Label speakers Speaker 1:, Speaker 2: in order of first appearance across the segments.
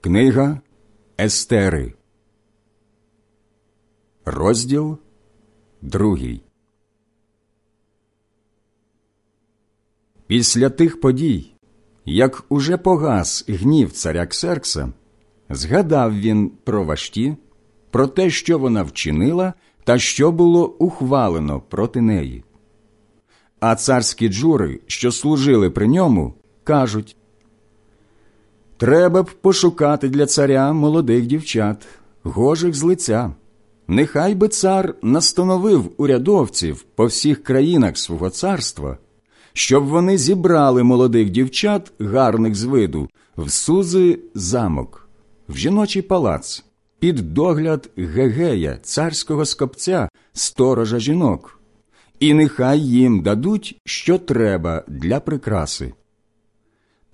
Speaker 1: Книга Естери, розділ другий. Після тих подій, як уже погас гнів царя Ксеркса, згадав він про вашті, про те, що вона вчинила, та що було ухвалено проти неї. А царські джури, що служили при ньому, кажуть Треба б пошукати для царя молодих дівчат, гожих з лиця. Нехай би цар настановив урядовців по всіх країнах свого царства, щоб вони зібрали молодих дівчат, гарних з виду, в сузи замок, в жіночий палац, під догляд Гегея, царського скопця, сторожа жінок, і нехай їм дадуть, що треба для прикраси.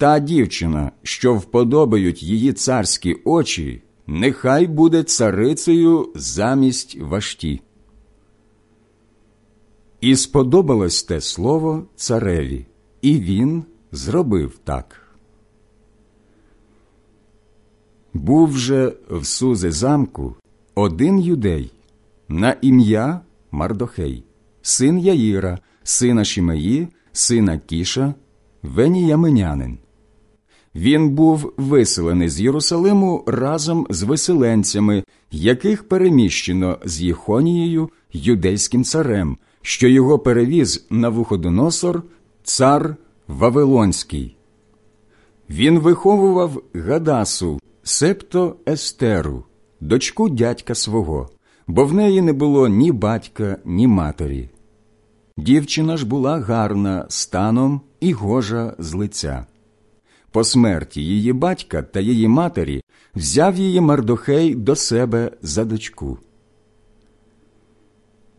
Speaker 1: Та дівчина, що вподобають її царські очі, нехай буде царицею замість вашті. І сподобалось те слово цареві, і він зробив так. Був же в сузи замку один юдей на ім'я Мардохей, син Яїра, сина Шімеї, сина Кіша, Веніяминянин. Він був виселений з Єрусалиму разом з виселенцями, яких переміщено з Єхонією, юдейським царем, що його перевіз на Вуходоносор, цар Вавилонський. Він виховував Гадасу, септо Естеру, дочку дядька свого, бо в неї не було ні батька, ні матері. Дівчина ж була гарна станом і гожа з лиця. По смерті її батька та її матері взяв її Мардохей до себе за дочку.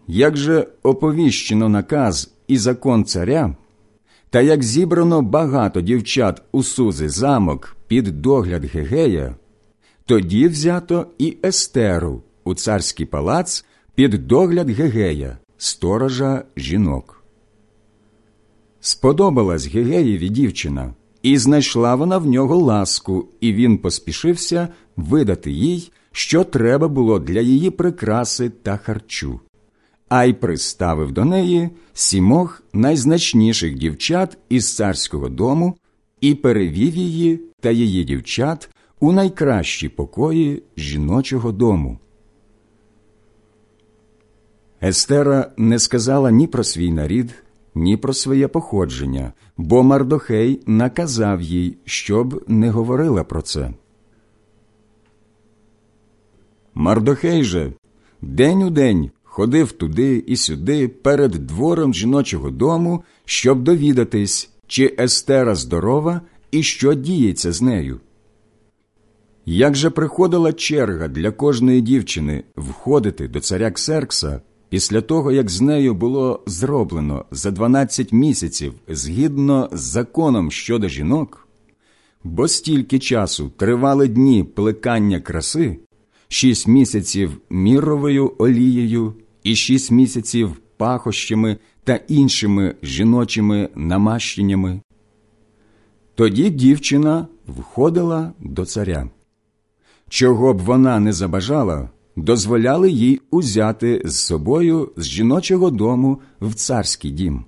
Speaker 1: Як же оповіщено наказ і закон царя, та як зібрано багато дівчат у сузи замок під догляд Гегея, тоді взято і Естеру у царський палац під догляд Гегея, сторожа жінок. Сподобалась Гегеєві дівчина. І знайшла вона в нього ласку, і він поспішився видати їй, що треба було для її прикраси та харчу, а й приставив до неї сімох найзначніших дівчат із царського дому і перевів її та її дівчат у найкращі покої жіночого дому. Естера не сказала ні про свій нарід, ні про своє походження, бо Мардохей наказав їй, щоб не говорила про це. Мардохей же день у день ходив туди і сюди перед двором жіночого дому, щоб довідатись, чи Естера здорова і що діється з нею. Як же приходила черга для кожної дівчини входити до царя Ксеркса, Після того, як з нею було зроблено за 12 місяців згідно з законом щодо жінок, бо стільки часу тривали дні плекання краси, шість місяців міровою олією і шість місяців пахощами та іншими жіночими намащеннями, тоді дівчина входила до царя. Чого б вона не забажала, дозволяли їй узяти з собою з жіночого дому в царський дім.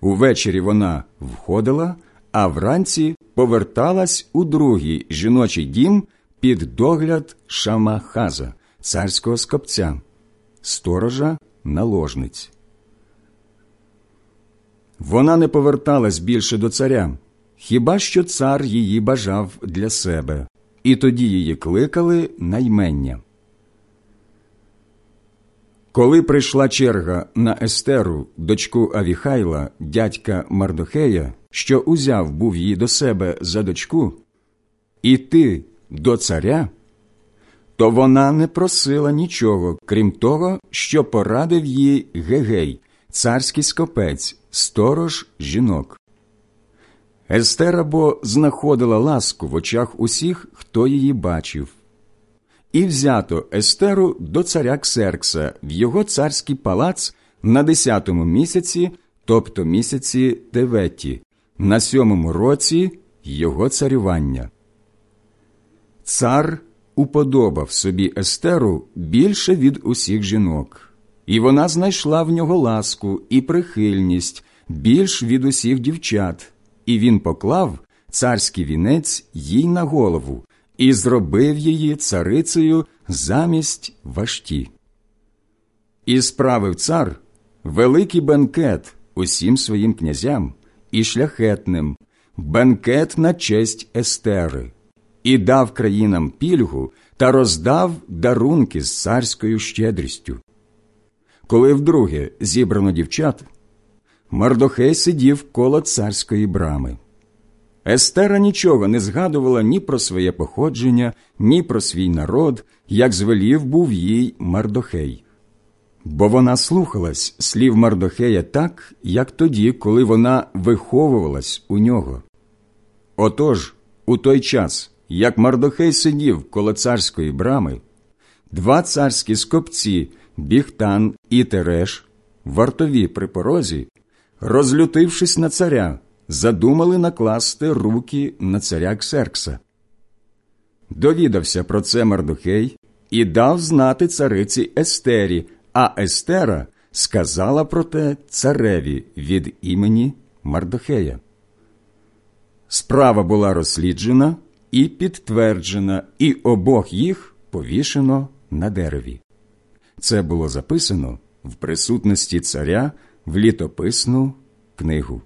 Speaker 1: Увечері вона входила, а вранці поверталась у другий жіночий дім під догляд Шамахаза, царського скопця, сторожа наложниць. Вона не поверталась більше до царя, хіба що цар її бажав для себе, і тоді її кликали наймення. Коли прийшла черга на Естеру, дочку Авіхайла, дядька Мардохея, що узяв був її до себе за дочку, іти до царя, то вона не просила нічого, крім того, що порадив їй Гегей, царський скопець, сторож жінок. Естера бо знаходила ласку в очах усіх, хто її бачив. І взято Естеру до царя Ксеркса в його царський палац на десятому місяці, тобто місяці Теветі, на сьомому році його царювання. Цар уподобав собі Естеру більше від усіх жінок, і вона знайшла в нього ласку і прихильність більш від усіх дівчат, і він поклав царський вінець їй на голову і зробив її царицею замість вашті. І справив цар великий бенкет усім своїм князям і шляхетним, бенкет на честь Естери, і дав країнам пільгу та роздав дарунки з царською щедрістю. Коли вдруге зібрано дівчат, Мардохей сидів коло царської брами. Естера нічого не згадувала ні про своє походження, ні про свій народ, як звелів був їй Мардохей. Бо вона слухалась слів Мардохея так, як тоді, коли вона виховувалась у нього. Отож, у той час, як Мардохей сидів коло царської брами, два царські скопці, Бігтан і Тереш, вартові при порозі, розлютившись на царя, задумали накласти руки на царя Ксеркса. Довідався про це Мардухей і дав знати цариці Естері, а Естера сказала про те цареві від імені Мардохея. Справа була розсліджена і підтверджена, і обох їх повішено на дереві. Це було записано в присутності царя в літописну книгу.